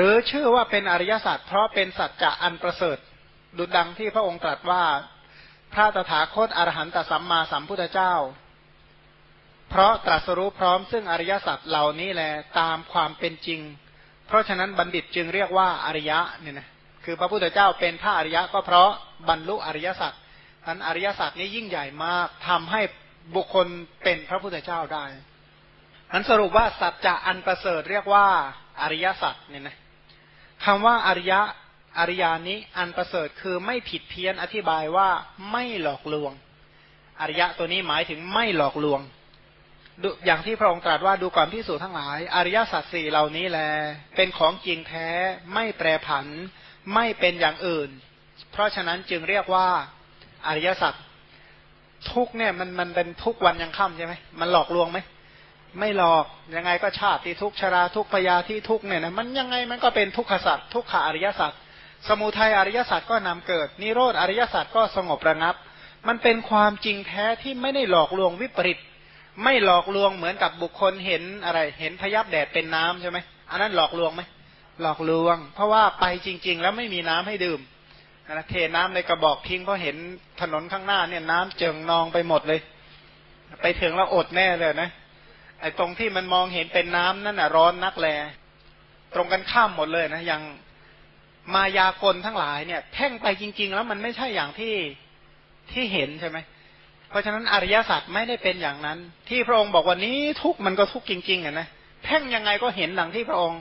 หรือชื่อว่าเป็นอริยสัจเพราะเป็นสัจจะอันประเสริฐ ดุจดังที่พระองค์ตรัสว่าพระตถาคตอรหันตสัมมาสัมพุทธเจ้า เพราะตรัสรู้พร้อมซึ่งอริยสัจเหล่านี้แหละตามความเป็นจริง เพราะฉะนั้นบัณฑิตจึงเรียกว่าอริยะเนี่ยนะคือพระพุทธเจ้าเป็นพระอริยะก็เพราะบรรลุอริยสัจนั้นอริยสัจนี้ยิ่งใหญ่มากทำให้บุคคลเป็นพระพุทธเจ้าได้อันสรุปว่าสัจจะอันประเสริฐเรียกว่าอริยสัจเนี่ยนะ คำว่าอริยะอริยานี้อันประเสริฐคือไม่ผิดเพี้ยนอธิบายว่าไม่หลอกลวง อริยะตัวนี้หมายถึงไม่หลอกลวงอย่างที่พระองค์ตรัสว่าดูก่อนพิสูจทั้งหลาย อริยสัจสี่เหล่านี้แล เป็นของจริงแท้ไม่แปรผัน ไม่เป็นอย่างอื่น เพราะฉะนั้นจึงเรียกว่าอริยสัจทุกเนี่ยมันมันเป็นทุกวันยังค่ำใช่ไหมมันหลอกลวงไหม ไม่หลอกยังไงก็ชาติทุกชราทุกพยาที่ทุกเนี่ยนะมันยังไงมันก็เป็นทุกขสัตว์ทุกขาอริยสัตว์สมุทัยอริยสัตว์ก็นำเกิด นิโรธอริยสัตว์ก็สงบระงับ มันเป็นความจริงแท้ที่ไม่ได้หลอกลวงวิปริตไม่หลอกลวงเหมือนกับบุคคลเห็นอะไร เห็นพยับแดดเป็นน้ำใช่ไหมอันนั้นหลอกลวงไหมหลอกลวง เพราะว่าไปจริง ๆ แล้วไม่มีน้ำให้ดื่มนะเทน้ำในกระบอกทิ้งเพราะเห็นถนนข้างหน้าเนี่ยน้ำเจิงนองไปหมดเลย ไปถึงแล้วอดแน่เลยนะ ไอ้ตรงที่มันมองเห็นเป็นน้ำนั่นน่ะร้อนนักแล ตรงกันข้ามหมดเลยนะอย่างมายากลทั้งหลายเนี่ยแท่งไปจริง ๆ แล้วมันไม่ใช่อย่างที่ที่เห็นใช่ไหมเพราะฉะนั้นอริยสัจไม่ได้เป็นอย่างนั้น ที่พระองค์บอกว่านี้ทุกมันก็ทุกจริงๆอะนะเพ่งยังไงก็เห็นดังที่พระองค์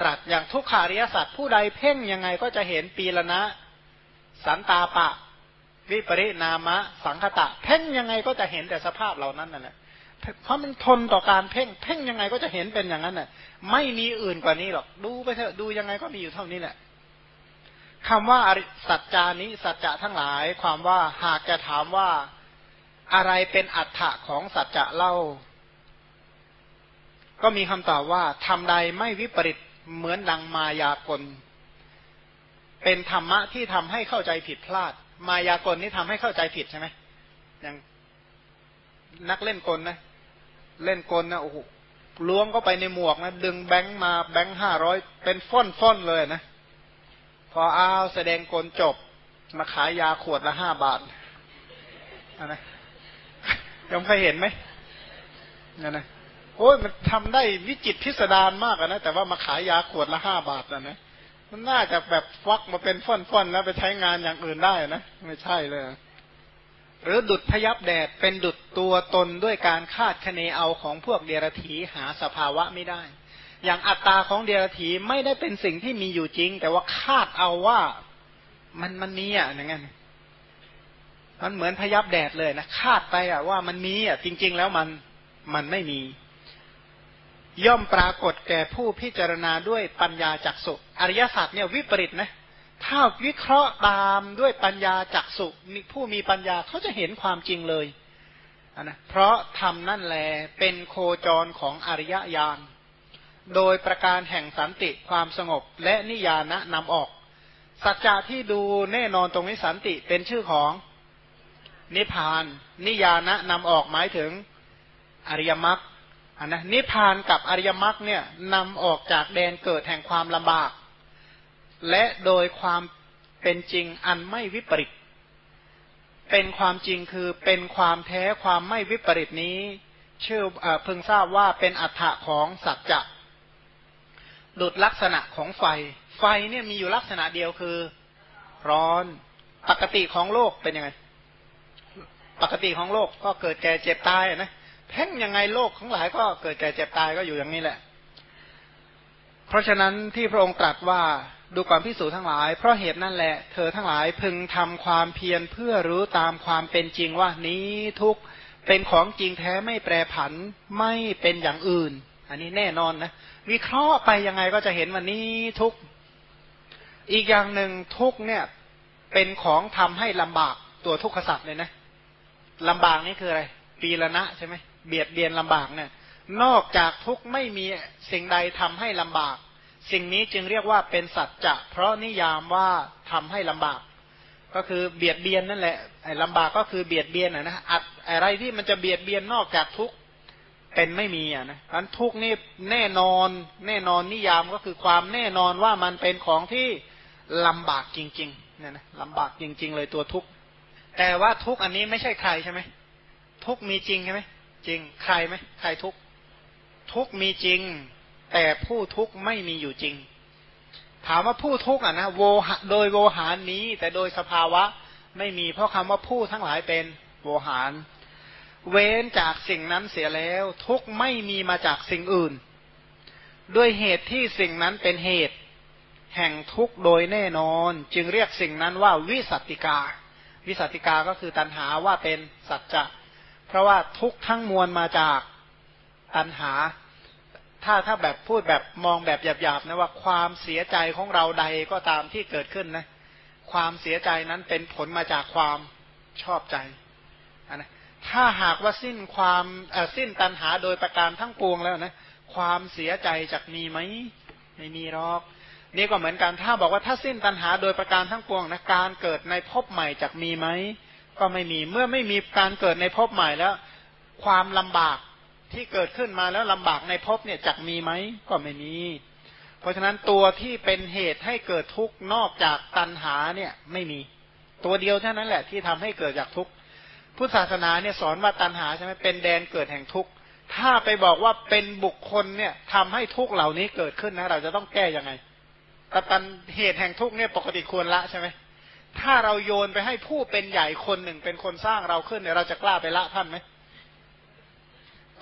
ตรัสอย่างทุกขาริยสัจผู้ใดเพ่งยังไงก็จะเห็นปีละนะ สันตาปะ วิปริณามะ สังคตะ เพ่งยังไงก็จะเห็นแต่สภาพเหล่านั้นนั่นแหละ เพราะมันทนต่อการเพ่ง เพ่งยังไงก็จะเห็นเป็นอย่างนั้นน่ะ ไม่มีอื่นกว่านี้หรอก ดูไปเถอะ ดูยังไงก็มีอยู่เท่านี้แหละคำว่าสัจจานิสัจจะทั้งหลาย ความว่าหากจะถามว่าอะไรเป็นอัฏฐะของสัจจะเล่า ก็มีคำตอบว่าทำใดไม่วิปริตเหมือนดังมายากล เป็นธรรมะที่ทำให้เข้าใจผิดพลาด มายากลนี่ทำให้เข้าใจผิดใช่ไหมอย่างนักเล่นกลนะ เล่นกลนะโอ้โหล้วงก็ไปในหมวกนะดึงแบงค์มาแบงค์ห้าร้อยเป็นฟ่อนฟ่อนเลยนะ พออ้าวแสดงกลจบ มาขายยาขวดละห้าบาทนะยมเคยเห็นไหมนั่นนะโอ้ยมันทำได้วิจิตพิสดารมากนะแต่ว่ามาขายยาขวดละห้าบาทนะนะมันน่าจะแบบฟักมาเป็นฟ่อนๆแล้วไปใช้งานอย่างอื่นได้นะไม่ใช่เลย หรือดุดพยับแดดเป็นดุดตัวตนด้วยการคาดคะเนเอาของพวกเดรธีหาสภาวะไม่ได้ อย่างอัตตาของเดรธีไม่ได้เป็นสิ่งที่มีอยู่จริง แต่ว่าคาดเอาว่ามันมันมีอะอย่างนั้นมันเหมือนพยับแดดเลยนะคาดไปอะว่ามันมีอะจริง ๆ แล้วมันมันไม่มี ย่อมปรากฏแก่ผู้พิจารณาด้วยปัญญาจักสุอริยศาสัจเนี่ยวิปริตนะ ถ้าวิเคราะห์ตามด้วยปัญญาจักสุผู้มีปัญญาเขาจะเห็นความจริงเลยนะเพราะทำนั่นแลเป็นโคจรของอริยญาณโดยประการแห่งสันติความสงบและนิยานะนำออก สัจจะที่ดูแน่นอนตรงนี้สันติเป็นชื่อของนิพพาน นิยานะนำออกหมายถึงอริยมรรคนนะนิพพานกับอริยมรรคเนี่ยนำออกจากแดนเกิดแห่งความลำบาก และโดยความเป็นจริงอันไม่วิปริต เป็นความจริงคือเป็นความแท้ความไม่วิปริตนี้ เชื่อเพิ่งทราบว่าเป็นอัฏฐะของสัจจะดุดลักษณะของไฟ ไฟเนี่ยมีอยู่ลักษณะเดียวคือร้อน ปกติของโลกเป็นยังไง ปกติของโลกก็เกิดแก่เจ็บตายนะแพ่งยังไงโลกของหลายก็เกิดแก่เจ็บตายก็อยู่อย่างนี้แหละ เพราะฉะนั้นที่พระองค์ตรัสว่าดูความพิสูจทั้งหลาย เพราะเหตุนั่นแหละ เธอทั้งหลายพึงทำความเพียรเพื่อรู้ตามความเป็นจริงว่านี้ทุกเป็นของจริงแท้ไม่แปรผันไม่เป็นอย่างอื่น อันนี้แน่นอนนะวิเคราะห์ไปยังไงก็จะเห็นว่านี้ทุกอีกอย่างหนึ่งทุกเนี่ยเป็นของทำให้ลำบากตัวทุกขสัตว์เลยนะลำบากนี่คืออะไร ปีละนะใช่ไหมเบียดเบียนลำบากเนี่ย นอกจากทุกไม่มีสิ่งใดทำให้ลำบาก สิ่งนี้จึงเรียกว่าเป็นสัจจะเพราะนิยามว่าทำให้ลำบาก ก็คือเบียดเบียนนั่นแหละไอ้ลำบากก็คือเบียดเบียนนะนะอัดอะไรที่มันจะเบียดเบียนนอกจากทุกเป็นไม่มีอะนะอันทุกนี่แน่นอนแน่นอนนิยามก็คือความแน่นอนว่ามันเป็นของที่ลำบากจริงๆเนี่ยนะลำบากจริง ๆ เลยตัวทุกแต่ว่าทุกอันนี้ไม่ใช่ใครใช่ไหมทุกมีจริงใช่ไหมจริงใครไหมใครทุก ทุกมีจริง แต่ผู้ทุกไม่มีอยู่จริง ถามว่าผู้ทุกอะนะโวหโดยโวหารนี้ แต่โดยสภาวะไม่มีเพราะคำว่าผู้ทั้งหลายเป็นโวหาร เว้นจากสิ่งนั้นเสียแล้ว ทุกไม่มีมาจากสิ่งอื่น ด้วยเหตุที่สิ่งนั้นเป็นเหตุ แห่งทุกโดยแน่นอน จึงเรียกสิ่งนั้นว่าวิสัตติกา วิสัตติกาก็คือตัณหาว่าเป็นสัจจะเพราะว่าทุกทั้งมวลมาจากตัณหา ถ้าถ้าแบบพูดแบบมองแบบหยาบๆนะว่าความเสียใจของเราใดก็ตามที่เกิดขึ้นนะ ความเสียใจนั้นเป็นผลมาจากความชอบใจนะถ้าหากว่าสิ้นความสิ้นตัณหาโดยประการทั้งปวงแล้วนะความเสียใจจะมีไหมไม่มีหรอก นี่ก็เหมือนกันถ้าบอกว่าถ้าสิ้นตัณหาโดยประการทั้งปวงนะการเกิดในภพใหม่จะมีไหมก็ไม่มีเมื่อไม่มีการเกิดในภพใหม่แล้ว ความลำบาก ที่เกิดขึ้นมาแล้วลำบากในภพเนี่ยจะมีไหมก็ไม่มี เพราะฉะนั้นตัวที่เป็นเหตุให้เกิดทุกข์นอกจากตัณหาเนี่ยไม่มี ตัวเดียวเท่านั้นแหละที่ทำให้เกิดจากทุกข์พุทธศาสนาเนี่ยสอนว่าตัณหาใช่ไหมเป็นแดนเกิดแห่งทุกข์ถ้าไปบอกว่าเป็นบุคคลเนี่ยทำให้ทุกข์เหล่านี้เกิดขึ้นนะ เราจะต้องแก้ยังไงแต่ตันเหตุแห่งทุกข์เนี่ยปกติควรละใช่ไหมถ้าเราโยนไปให้ผู้เป็นใหญ่คนหนึ่งเป็นคนสร้างเราขึ้นเนี่ยเราจะกล้าไปละท่านไหม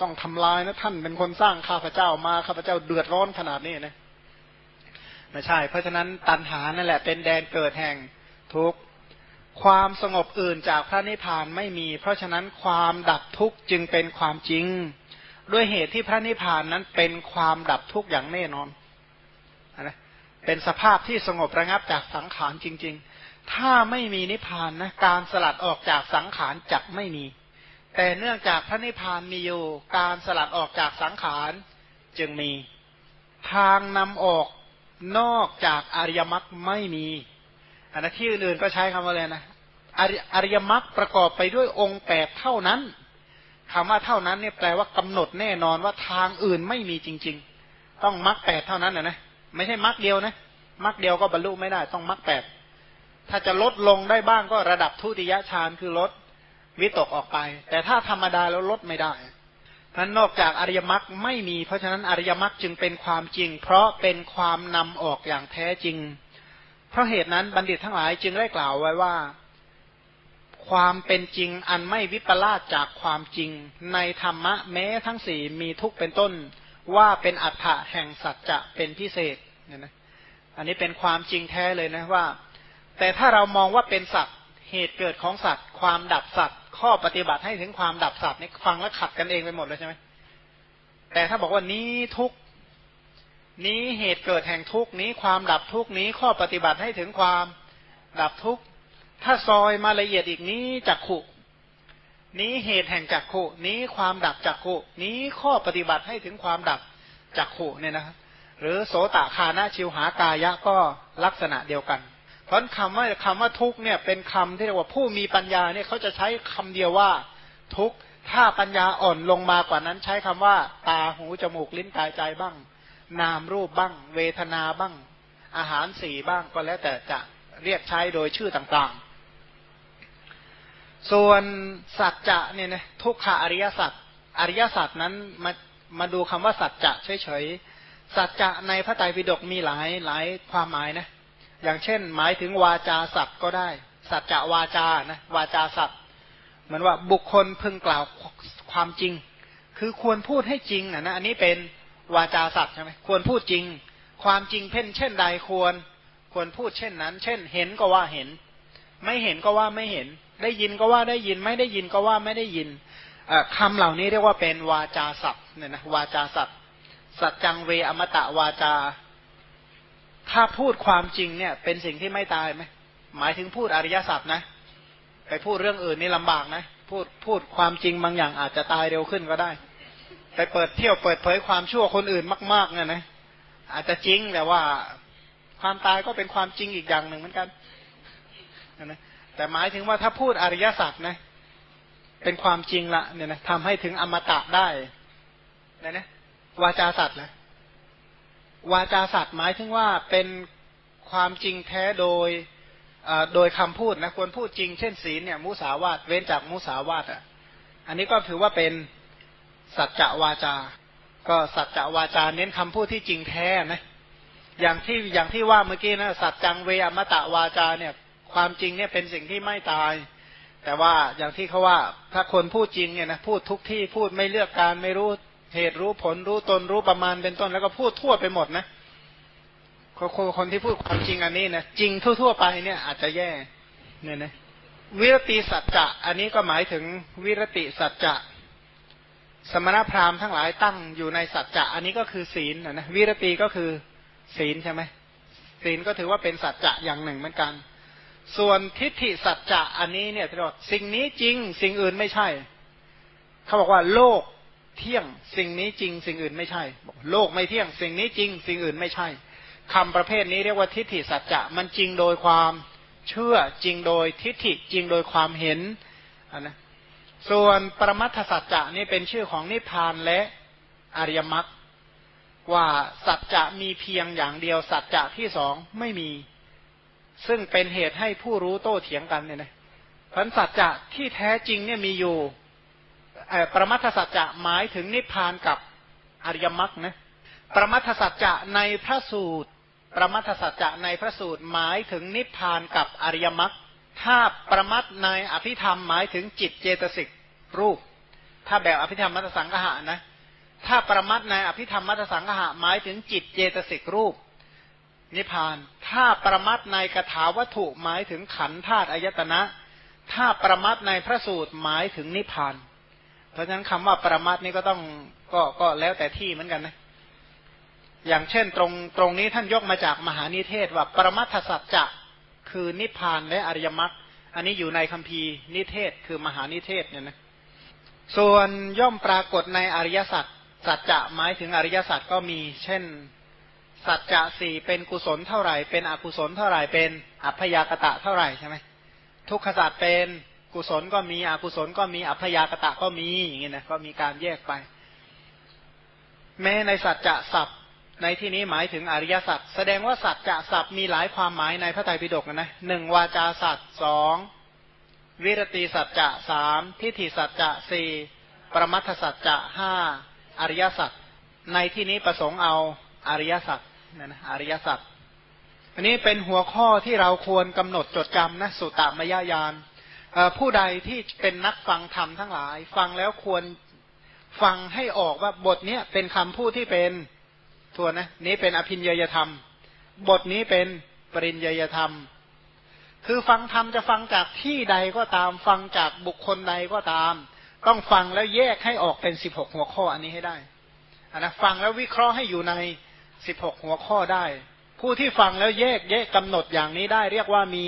ต้องทำลายนะท่านเป็นคนสร้างข้าพเจ้ามาข้าพเจ้าเดือดร้อนขนาดนี้นะไม่ใช่ เพราะฉะนั้นตัณหานั่นแหละเป็นแดนเกิดแห่งทุกข์ความสงบอื่นจากพระนิพพานไม่มี เพราะฉะนั้นความดับทุกข์จึงเป็นความจริง ด้วยเหตุที่พระนิพพานนั้นเป็นความดับทุกข์อย่างแน่นอนนะเป็นสภาพที่สงบระงับจากสังขารจริง ๆ ถ้าไม่มีนิพพานนะการสลัดออกจากสังขารจักไม่มี แต่เนื่องจากพระนิพพานมีอยู่ การสลัดออกจากสังขารจึงมีทางนำออกนอกจากอริยมรรคไม่มีอันนั้นที่อื่นๆก็ใช้คำว่าอะไรนะอริยมรรคประกอบไปด้วยองค์แปดเท่านั้นคำว่าเท่านั้นเนี่ยแปลว่ากำหนดแน่นอนว่าทางอื่นไม่มีจริง ๆ ต้องมรรคแปดเท่านั้นนะนะไม่ใช่มรรคเดียวนะมรรคเดียวก็บรรลุไม่ได้ต้องมรรคแปดถ้าจะลดลงได้บ้างก็ระดับทุติยฌานคือลด วิตกออกไป แต่ถ้าธรรมดาแล้วลดไม่ได้นั้นนอกจากอริยมรรคไม่มี เพราะฉะนั้นอริยมรรคจึงเป็นความจริง เพราะเป็นความนำออกอย่างแท้จริง เพราะเหตุนั้นบัณฑิตทั้งหลายจึงได้กล่าวไว้ว่า ความเป็นจริงอันไม่วิปลาสจากความจริง ในธรรมะแม้ทั้งสี่มีทุกเป็นต้น ว่าเป็นอัฏฐะแห่งสัจจะเป็นพิเศษเนี่ยนะอันนี้เป็นความจริงแท้เลยนะว่า แต่ถ้าเรามองว่าเป็นสัตว เหตุเกิดของสัตว์ ความดับสัตว์ ข้อปฏิบัติให้ถึงความดับสัตว์นี่ฟังแล้วขัดกันเองไปหมดเลยใช่ไหมแต่ถ้าบอกว่านี้ทุกนี้เหตุเกิดแห่งทุกนี้ความดับทุกนี้ข้อปฏิบัติให้ถึงความดับทุกถ้าซอยมาละเอียดอีกนี้จักขุ นี้เหตุแห่งจักขุ นี้ความดับจักขุ นี้ข้อปฏิบัติให้ถึงความดับจักขุเนี่ยนะครับหรือโสตคานาชิวหากายะก็ลักษณะเดียวกัน พราะคำว่าคำว่าทุกเนี่ยเป็นคำที่เรียกว่าผู้มีปัญญาเนี่ยเขาจะใช้คำเดียวว่าทุกถ้าปัญญาอ่อนลงมากว่านั้น ใช้คำว่า ตาหูจมูกลิ้นกายใจบ้าง นามรูปบ้าง เวทนาบ้าง อาหารสี่บ้างก็แล้วแต่จะเรียกใช้โดยชื่อต่างๆ ส่วนสัจจะเนี่ยนะทุกขาอริยสัจอริยสัจนั้นมามาดูคำว่าสัจจะเฉยๆสัจจะในพระไตรปิฎกมีหลายหลายความหมายนะ อย่างเช่น หมายถึงวาจาสัตว์ก็ได้ สัจจะวาจานะวาจาสัตว์เหมือนว่าบุคคลพึงกล่าวความจริง คือควรพูดให้จริงนะนะอันนี้เป็นวาจาสัตว์ใช่ไหมควรพูดจริง ความจริงเพ่นเช่นใดควร ควรพูดเช่นนั้น เช่น เห็นก็ว่าเห็น ไม่เห็นก็ว่าไม่เห็น ได้ยินก็ว่าได้ยิน ไม่ได้ยินก็ว่าไม่ได้ยินคำเหล่านี้เรียกว่าเป็นวาจาสัตว์เนี่ยนะวาจาสัตว์สัจจังเวอมตะวาจา ถ้าพูดความจริงเนี่ย เป็นสิ่งที่ไม่ตายไหมหมายถึงพูดอริยสัจนะไปพูดเรื่องอื่นนี่ลำบากนะพูดพูดความจริงบางอย่างอาจจะตายเร็วขึ้นก็ได้ ไปเปิดเที่ยวเปิดเผยความชั่วคนอื่นมากๆเนี่ยนะอาจจะจริงแต่ว่าความตายก็เป็นความจริงอีกอย่างหนึ่งเหมือนกันนะแต่หมายถึงว่าถ้าพูดอริยสัจนะเป็นความจริงละเนี่ยนะทำให้ถึงอมตะได้นะนะวาจาสัตว์นะ วาจาสัตว์หมายถึงว่าเป็นความจริงแท้โดยโดยคำพูดนะควรพูดจริงเช่นศีลเนี่ยมุสาวาตเว้นจากมุสาวาตอะ อันนี้ก็ถือว่าเป็นสัจจวาจา ก็สัจจวาจาเน้นคำพูดที่จริงแท้นะอย่างที่อย่างที่ว่าเมื่อกี้นะสัจจังเวอมตะวาจาเนี่ยความจริงเนี่ยเป็นสิ่งที่ไม่ตาย แต่ว่าอย่างที่เขาว่าถ้าคนพูดจริงเนี่ยนะพูดทุกที่พูดไม่เลือกการไม่รู้ เหตุรู้ผลรู้ตนรู้ประมาณเป็นต้น แล้วก็พูดทั่วไปหมดนะคนคนที่พูดความจริงอันนี้นะจริงทั่ว ๆ ไปเนี่ยอาจจะแย่เนี่ยนะวิรติสัจจะ อันนี้ก็หมายถึงวิรติสัจจะ สมณพราหมณ์ทั้งหลายตั้งอยู่ในสัจจะ อันนี้ก็คือศีลนะวิรติก็คือศีลใช่ไหมศีลก็ถือว่าเป็นสัจจะอย่างหนึ่งเหมือนกัน ส่วนทิฏฐิสัจจะอันนี้เนี่ยที่บอกสิ่งนี้จริง สิ่งอื่นไม่ใช่ เขาบอกว่าโลก เที่ยงสิ่งนี้จริง สิ่งอื่นไม่ใช่ โลกไม่เที่ยง สิ่งนี้จริง สิ่งอื่นไม่ใช่คำประเภทนี้เรียกว่าทิฏฐิสัจจะมันจริงโดยความเชื่อจริงโดยทิฏฐิจริงโดยความเห็นนนะส่วนปรมัตถสัจจะนี่เป็นชื่อของนิพพานและอริยมรรคว่าสัจจะมีเพียงอย่างเดียว สัจจะที่สองไม่มี ซึ่งเป็นเหตุให้ผู้รู้โต้เถียงกันเนี่ยนะพันสัจจะที่แท้จริงเนี่ยมีอยู่ ประมัตถสัจจะหมายถึงนิพพานกับอริยมรรคนะประมัตถสัจจะในพระสูตร ประมัตถสัจจะในพระสูตรหมายถึงนิพพานกับอริยมรรคถ้าประมัตในอภิธรรมหมายถึงจิตเจตสิกรูป ถ้าแบบอภิธรรมมัตสังหะนะ ถ้าประมัตในอภิธรรมมัตสังหะหมายถึงจิตเจตสิกรูป นิพพาน ถ้าประมัตในกถาวัตถุหมายถึงขันธาตุอายตนะ ถ้าประมัตในพระสูตรหมายถึงนิพพาน เพราะฉะนั้นคำว่าปรมัตนี่ก็ต้องก็ก็แล้วแต่ที่เหมือนกันนะ อย่างเช่นตรงตรงนี้ท่านยกมาจากมหานิเทศว่าปรมัตถสัจจะคือนิพพานและอริยมรรคอันนี้อยู่ในคัมภีร์นิเทศคือมหานิเทศเนี่ยนะส่วนย่อมปรากฏในอริยสัจสัจจะหมายถึงอริยสัจก็มี เช่น สัจจะสี่เป็นกุศลเท่าไหร่ เป็นอกุศลเท่าไหร่เป็นอัพยากตะเท่าไหร่ใช่ไหมทุกขสัจเป็น กุศลก็มีอกุศลก็มีอัพยากตะก็มีอย่างเงี้ยนะก็มีการแยกไป แม้ในสัจจะสัพในที่นี้หมายถึงอริยสัจแสดงว่าสัจจะสัพมีหลายความหมายในพระไตรปิฎกนะหนึ่งวาจาสัจสองวิรติสัจจะสามทิฏฐิสัจจะสี่ปรมัตถสัจจะห้าอริยสัจในที่นี้ประสงค์เอาอริยสัจนะนะอริยสัจอันนี้เป็นหัวข้อที่เราควรกำหนดจดจำนะสุตตมยญาณ ผู้ใดที่เป็นนักฟังธรรมทั้งหลาย ฟังแล้วควรฟังให้ออกว่าบทนี้เป็นคำพูดที่เป็นทวนนะนี้เป็นอภินยยธรรม บทนี้เป็นปริญญยธรรม คือฟังธรรมจะฟังจากที่ใดก็ตาม ฟังจากบุคคลใดก็ตาม ต้องฟังแล้วแยกให้ออกเป็นสิบหกหัวข้ออันนี้ให้ได้อันนะฟังแล้ววิเคราะห์ให้อยู่ในสิบหกหัวข้อได้ ผู้ที่ฟังแล้วแยกแยกกำหนดอย่างนี้ได้ เรียกว่ามี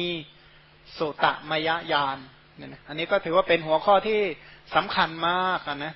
สุตมยญาณ เนี่ยนะอันนี้ก็ถือว่าเป็นหัวข้อที่สำคัญมากนะ